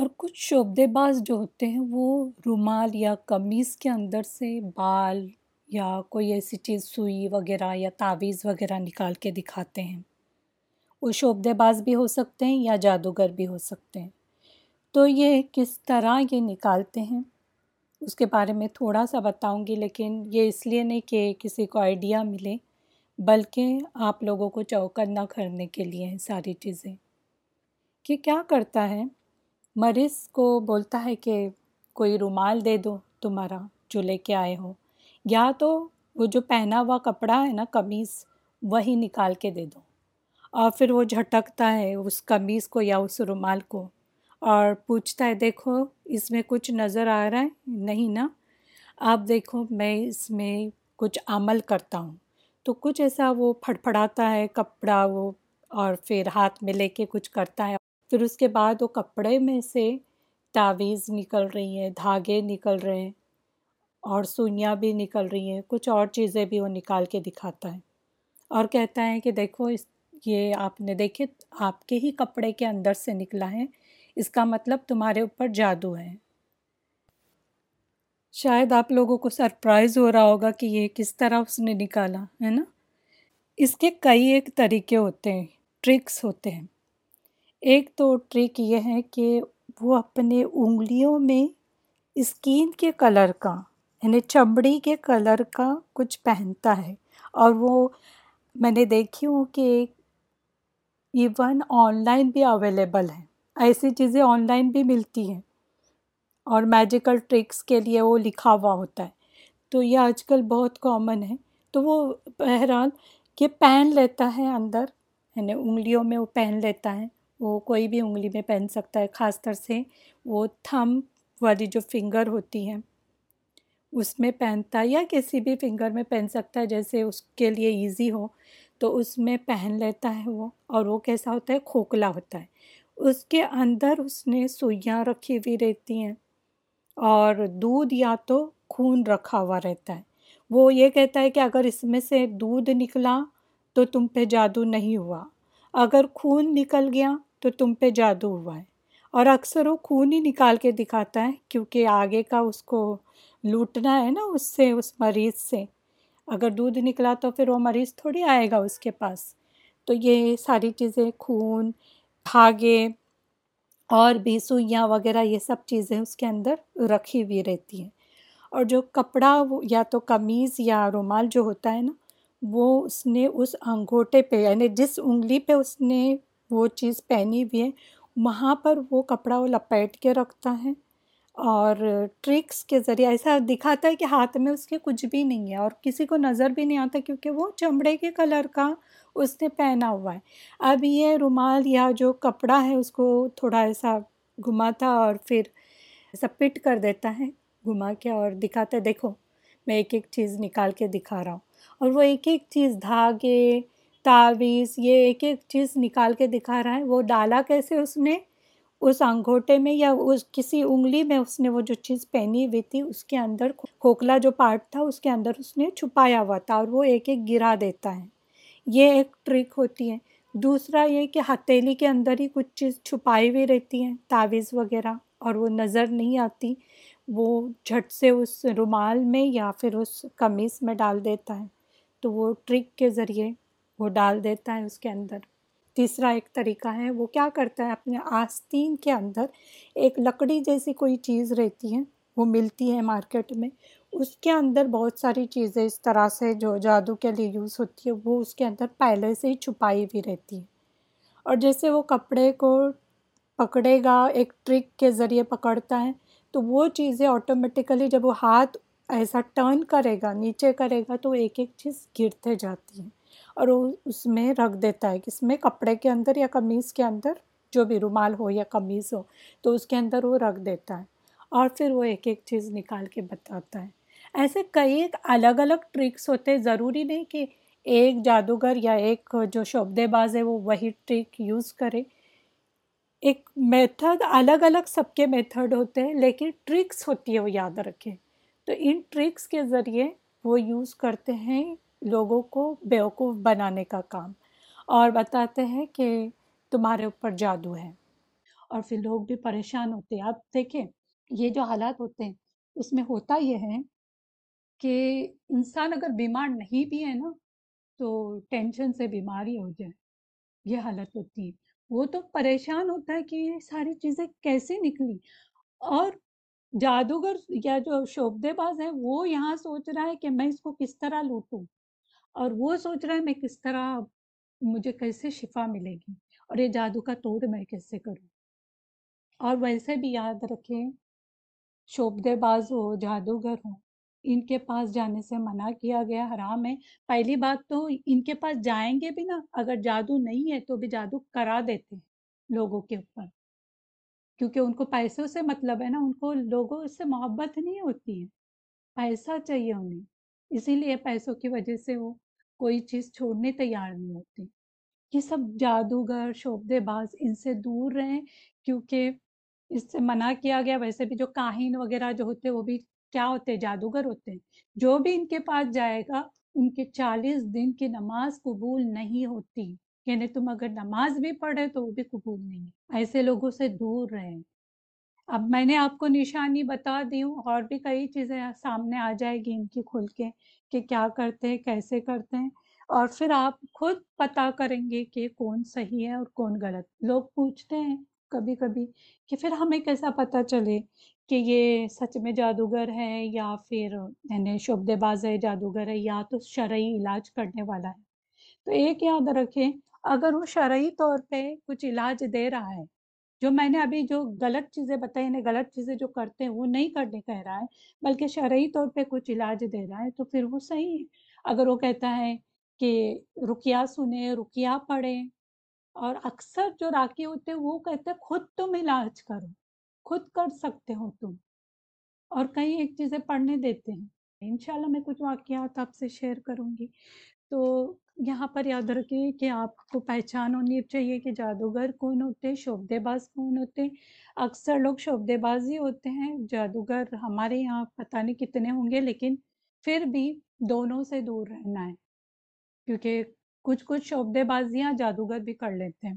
اور کچھ شعبے باز جو ہوتے ہیں وہ رومال یا قمیص کے اندر سے بال یا کوئی ایسی چیز سوئی وغیرہ یا تعویذ وغیرہ نکال کے دکھاتے ہیں۔ وہ شعبے باز بھی ہو سکتے ہیں یا جادوگر بھی ہو سکتے ہیں۔ تو یہ کس طرح یہ نکالتے ہیں؟ اس کے بارے میں تھوڑا سا بتاؤں گی، لیکن یہ اس لیے نہیں کہ کسی کو آئیڈیا ملے، بلکہ آپ لوگوں کو چوکنا کرنے کے لیے ہیں ساری چیزیں۔ کہ کیا کرتا ہے؟ مریض کو بولتا ہے کہ کوئی رومال دے دو، تمہارا جو لے کے آئے ہو۔ یا تو وہ جو پہنا ہوا کپڑا ہے نا قمیص وہی نکال کے دے دو۔ اور پھر وہ جھٹکتا ہے اس قمیص کو یا اس رومال کو اور پوچھتا ہے، دیکھو اس میں کچھ نظر آ رہا ہے؟ نہیں نا۔ آپ دیکھو، میں اس میں کچھ عمل کرتا ہوں۔ تو کچھ ایسا وہ پھڑ پھڑاتا ہے کپڑا وہ اور پھر ہاتھ میں لے کے کچھ کرتا ہے۔ پھر اس کے بعد وہ کپڑے میں سے تعویذ نکل رہی ہیں، دھاگے نکل رہے ہیں اور سوئیاں بھی نکل رہی ہیں، کچھ اور چیزیں بھی وہ نکال کے دکھاتا ہے۔ اور کہتا ہے کہ دیکھو، اس، یہ آپ نے دیکھے، آپ کے ہی کپڑے کے اندر سے نکلا ہے، اس کا مطلب تمہارے اوپر جادو ہے۔ شاید آپ لوگوں کو سرپرائز ہو رہا ہوگا کہ یہ کس طرح اس نے نکالا، ہے نا؟ اس کے کئی ایک طریقے ہوتے ہیں، ٹرکس ہوتے ہیں۔ ایک تو ٹرک یہ ہے کہ وہ اپنے انگلیوں میں اسکین کے کلر کا یعنی چمڑی کے کلر کا کچھ پہنتا ہے۔ اور وہ، میں نے دیکھی ہوں کہ ایون آن لائن بھی اویلیبل ہے ایسی چیزیں آن لائن بھی ملتی ہیں۔ اور میجیکل ٹرکس کے لیے وہ لکھا ہوا ہوتا ہے۔ تو یہ آج کل بہت کامن ہے۔ تو وہ بہرحال یہ پہن لیتا ہے اندر یعنی انگلیوں میں وہ پہن لیتا ہے۔ وہ کوئی بھی انگلی میں پہن سکتا ہے، خاص طر سے وہ تھم والی جو فنگر ہوتی ہیں۔ اس میں پہنتا ہے یا کسی بھی فنگر میں پہن سکتا ہے، جیسے اس کے لیے ایزی ہو تو اس میں پہن لیتا ہے وہ اور وہ کیسا ہوتا ہے، کھوکھلا ہوتا ہے۔ اس کے اندر اس نے سوئیاں رکھی ہوئی رہتی ہیں اور دودھ یا تو خون رکھا ہوا رہتا ہے۔ وہ یہ کہتا ہے کہ اگر اس میں سے دودھ نکلا تو تم پہ جادو نہیں ہوا۔ اگر خون نکل گیا تو تم پہ جادو ہوا ہے۔ اور اکثر وہ خون ہی نکال کے دکھاتا ہے کیونکہ آگے کا اس کو لوٹنا ہے نا اس سے، اس مریض سے۔ اگر دودھ نکلا تو پھر وہ مریض تھوڑی آئے گا اس کے پاس۔ تو یہ ساری چیزیں، خون دھاگے اور بھی سوئیاں وغیرہ، یہ سب چیزیں اس کے اندر رکھی ہوئی رہتی ہیں۔ اور جو کپڑا یا تو قمیض یا رومال جو ہوتا ہے نا، وہ اس نے اس انگوٹے پہ یعنی جس انگلی پہ اس نے وہ چیز پہنی ہوئی ہے، وہاں پر وہ کپڑا وہ لپیٹ کے رکھتا ہے اور ٹرکس کے ذریعے، ایسا دکھاتا ہے کہ ہاتھ میں اس کے کچھ بھی نہیں ہے اور کسی کو نظر بھی نہیں آتا کیونکہ وہ چمڑے کے کلر کا اس نے پہنا ہوا ہے۔ اب یہ رومال یا جو کپڑا ہے، اس کو تھوڑا ایسا گھماتا اور پھر ایسا پٹ کر دیتا ہے گھما کے اور دکھاتا ہے، دیکھو میں ایک ایک چیز نکال کے دکھا رہا ہوں۔ اور وہ ایک ایک چیز دھاگے تعویذ، یہ ایک ایک چیز نکال کے دکھا رہا ہے۔ وہ ڈالا کیسے اس نے؟ اس انگوٹے میں یا اس کسی انگلی میں اس نے وہ جو چیز پہنی ہوئی تھی، اس کے اندر کھوکھلا جو پارٹ تھا، اس کے اندر اس نے چھپایا ہوا تھا اور وہ ایک ایک گرا دیتا ہے۔ یہ ایک ٹرک ہوتی ہے۔ دوسرا یہ کہ ہتھیلی کے اندر ہی کچھ چیز چھپائی ہوئی رہتی ہیں، تعویذ وغیرہ، اور وہ نظر نہیں آتی۔ وہ جھٹ سے اس رومال میں یا پھر اس قمیص میں ڈال دیتا ہے۔ تو وہ ٹرک کے ذریعے وہ ڈال دیتا ہے اس کے اندر۔ تیسرا ایک طریقہ ہے، وہ کیا کرتا ہے، اپنے آستین کے اندر ایک لکڑی جیسی کوئی چیز رہتی ہے، وہ ملتی ہے مارکیٹ میں۔ اس کے اندر بہت ساری چیزیں اس طرح سے جو جادو کے لیے یوز ہوتی ہے، وہ اس کے اندر پہلے سے ہی چھپائی ہوئی رہتی ہے۔ اور جیسے وہ کپڑے کو پکڑے گا، ایک ٹرک کے ذریعے پکڑتا ہے، تو وہ چیزیں آٹومیٹیکلی جب وہ ہاتھ ایسا ٹرن کرے گا، نیچے کرے گا، تو ایک ایک چیز گرتے جاتی ہیں۔ اور وہ اس میں رکھ دیتا ہے کس میں کپڑے کے اندر یا قمیص کے اندر جو بھی رومال ہو یا قمیص ہو، تو اس کے اندر وہ رکھ دیتا ہے اور پھر وہ ایک ایک چیز نکال کے بتاتا ہے۔ ایسے کئی ایک الگ الگ ٹرکس ہوتے ضروری نہیں کہ ایک جادوگر یا ایک جو شعبدے باز ہے وہ وہی ٹرک یوز کرے۔ ایک میتھڈ، الگ الگ سب کے میتھڈ ہوتے ہیں، لیکن ٹرکس ہوتی ہے، وہ یاد رکھیں۔ تو ان ٹرکس کے ذریعے وہ یوز کرتے ہیں لوگوں کو بیوقوف بنانے کا کام۔ اور بتاتے ہیں کہ تمہارے اوپر جادو ہے۔ اور پھر لوگ بھی پریشان ہوتے ہیں۔ اب دیکھیں، یہ جو حالات ہوتے ہیں، اس میں ہوتا یہ ہے کہ انسان اگر بیمار نہیں بھی ہے نا، تو ٹینشن سے بیماری ہو جائے۔ یہ حالت ہوتی ہے۔ وہ تو پریشان ہوتا ہے کہ یہ ساری چیزیں کیسے نکلی۔ اور جادوگر یا جو شوبدے باز ہے وہ یہاں سوچ رہا ہے کہ میں اس کو کس طرح لوٹوں۔ اور وہ سوچ رہا ہے میں کس طرح مجھے کیسے شفا ملے گی اور یہ جادو کا توڑ میں کیسے کروں؟ اور ویسے بھی یاد رکھیں، شوبدے باز ہو، جادوگر ہو ان کے پاس جانے سے منع کیا گیا، حرام ہے۔ پہلی بات تو ان کے پاس جائیں گے بھی نا، اگر جادو نہیں ہے تو بھی جادو کرا دیتے ہیں لوگوں کے اوپر۔ کیونکہ ان کو پیسوں سے مطلب ہے نا، ان کو لوگوں سے محبت نہیں ہوتی ہے، پیسہ چاہیے انہیں۔ اسی لیے پیسوں کی وجہ سے وہ کوئی چیز چھوڑنے تیار نہیں ہوتی۔ یہ سب جادوگر شعبدے باز ان سے دور رہیں، کیونکہ اس سے منع کیا گیا۔ ویسے بھی جو کاہن وغیرہ جو ہوتے وہ بھی کیا ہوتے جادوگر ہوتے ہیں۔ جو بھی ان کے پاس جائے گا، ان کے چالیس دن کی نماز قبول نہیں ہوتی۔ یعنی تم اگر نماز بھی پڑھے تو وہ بھی قبول نہیں۔ ایسے لوگوں سے دور رہے اب میں نے آپ کو نشانی بتا دی ہوں، اور بھی کئی چیزیں سامنے آ جائے گی ان کی کھل کے کہ کیا کرتے ہیں، کیسے کرتے ہیں۔ اور پھر آپ خود پتا کریں گے کہ کون صحیح ہے اور کون غلط۔ لوگ پوچھتے ہیں کبھی کبھی کہ پھر ہمیں کیسا پتا چلے کہ یہ سچ میں جادوگر ہے یا پھر یعنی شعبے باز ہے جادوگر ہے یا تو شرعی علاج کرنے والا ہے۔ تو ایک یاد رکھیں، اگر وہ شرعی طور پہ کچھ علاج دے رہا ہے جو میں نے ابھی جو غلط چیزیں بتائی یعنی غلط چیزیں جو کرتے ہیں، وہ نہیں کرنے کہہ رہا ہے، بلکہ شرعی طور پہ کچھ علاج دے رہا ہے، تو پھر وہ صحیح ہے۔ اگر وہ کہتا ہے کہ رکیا سنیں رکیا پڑھیں، اور اکثر جو راکی ہوتے وہ کہتے خود تم علاج کرو، خود کر سکتے ہو تم، اور کئی ایک چیزیں پڑھنے دیتے ہیں۔ انشاءاللہ میں کچھ واقعات آپ سے شیئر کروں گی۔ تو یہاں پر یاد رکھیں کہ آپ کو پہچان ہونی چاہیے کہ جادوگر کون ہوتے شعبے باز کون ہوتے اکثر لوگ شعبے باز ہی ہوتے ہیں، جادوگر ہمارے یہاں پتہ نہیں کتنے ہوں گے، لیکن پھر بھی دونوں سے دور رہنا ہے۔ کیونکہ کچھ کچھ شعبے بازیاں جادوگر بھی کر لیتے ہیں۔